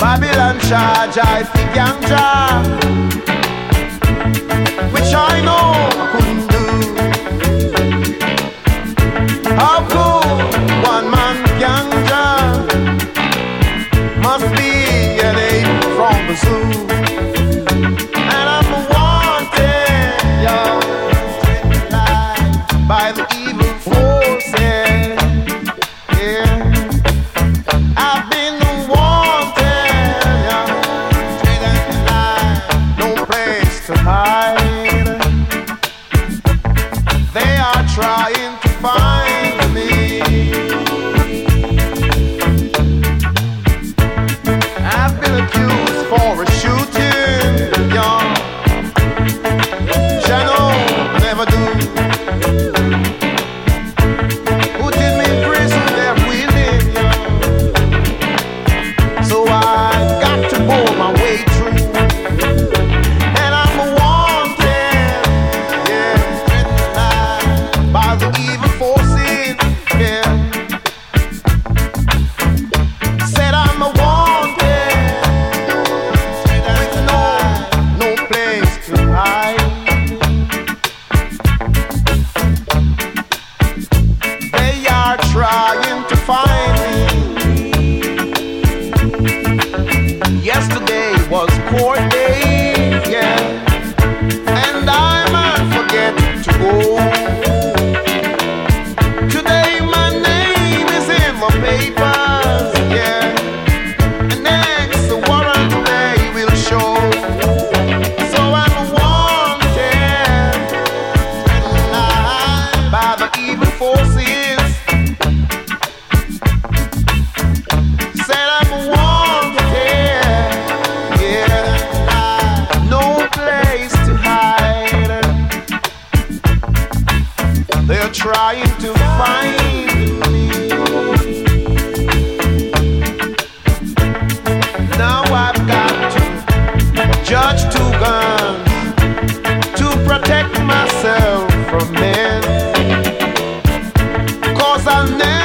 Babylon charge I fi ganja Which I know I couldn't do. How could one man ganja Must be an ape from the zoo. trying to find me. Now I've got to judge two guns to protect myself from men. Cause I'll never.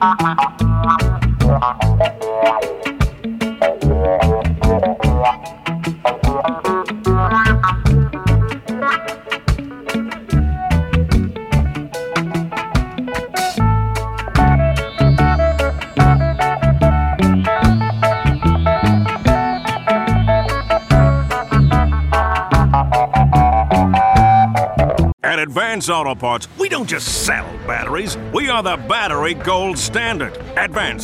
Thank you. Advance Auto Parts, we don't just sell batteries, we are the battery gold standard. Advance